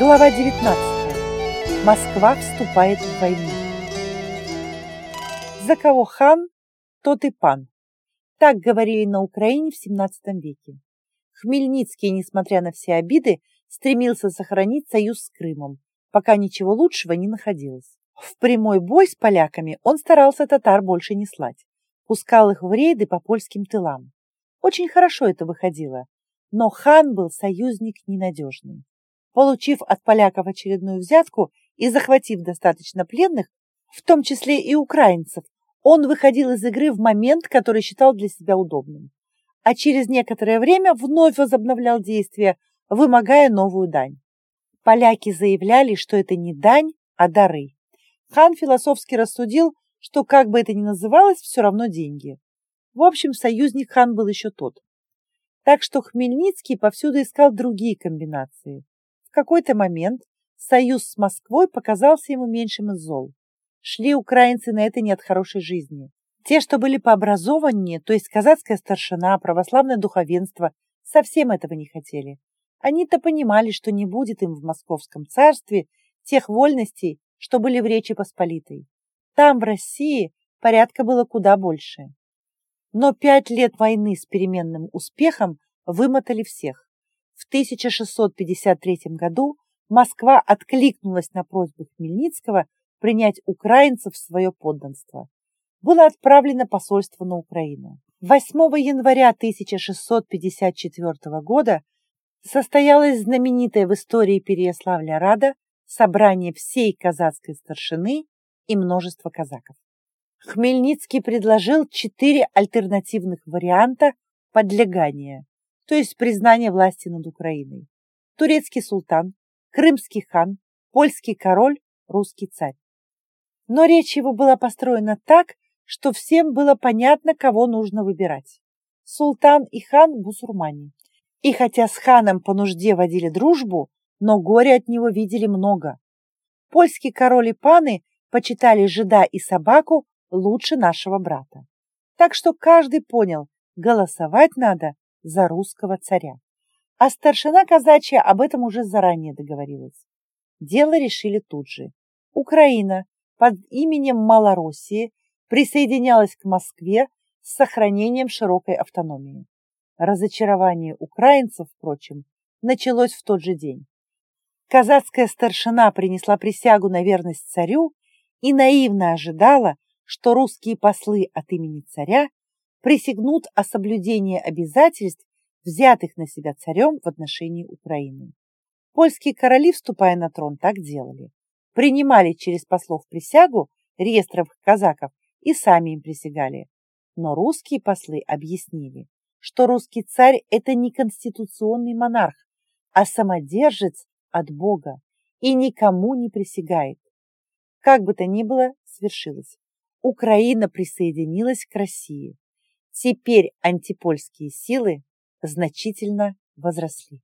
Глава 19. Москва вступает в войну. За кого хан, тот и пан. Так говорили на Украине в XVII веке. Хмельницкий, несмотря на все обиды, стремился сохранить союз с Крымом, пока ничего лучшего не находилось. В прямой бой с поляками он старался татар больше не слать, пускал их в рейды по польским тылам. Очень хорошо это выходило, но хан был союзник ненадежный. Получив от поляков очередную взятку и захватив достаточно пленных, в том числе и украинцев, он выходил из игры в момент, который считал для себя удобным, а через некоторое время вновь возобновлял действия, вымогая новую дань. Поляки заявляли, что это не дань, а дары. Хан философски рассудил, что как бы это ни называлось, все равно деньги. В общем, союзник хан был еще тот. Так что Хмельницкий повсюду искал другие комбинации. В какой-то момент союз с Москвой показался ему меньшим из зол. Шли украинцы на это не от хорошей жизни. Те, что были пообразованнее, то есть казацкая старшина, православное духовенство, совсем этого не хотели. Они-то понимали, что не будет им в московском царстве тех вольностей, что были в Речи Посполитой. Там, в России, порядка было куда больше. Но пять лет войны с переменным успехом вымотали всех. В 1653 году Москва откликнулась на просьбу Хмельницкого принять украинцев в свое подданство. Было отправлено посольство на Украину. 8 января 1654 года состоялось знаменитое в истории Переяславля Рада собрание всей казацкой старшины и множества казаков. Хмельницкий предложил четыре альтернативных варианта подлегания, то есть признания власти над Украиной. Турецкий султан, крымский хан, польский король, русский царь. Но речь его была построена так, что всем было понятно, кого нужно выбирать. Султан и хан – бусурмане. И хотя с ханом по нужде водили дружбу, но горе от него видели много. Польский король и паны почитали жида и собаку лучше нашего брата. Так что каждый понял, голосовать надо за русского царя. А старшина казачья об этом уже заранее договорилась. Дело решили тут же. Украина под именем Малороссии присоединялась к Москве с сохранением широкой автономии. Разочарование украинцев, впрочем, началось в тот же день. Казацкая старшина принесла присягу на верность царю и наивно ожидала, что русские послы от имени царя присягнут о соблюдении обязательств, взятых на себя царем в отношении Украины. Польские короли, вступая на трон, так делали. Принимали через послов присягу реестровых казаков и сами им присягали. Но русские послы объяснили, что русский царь – это не конституционный монарх, а самодержец от Бога и никому не присягает. Как бы то ни было, свершилось. Украина присоединилась к России. Теперь антипольские силы значительно возросли.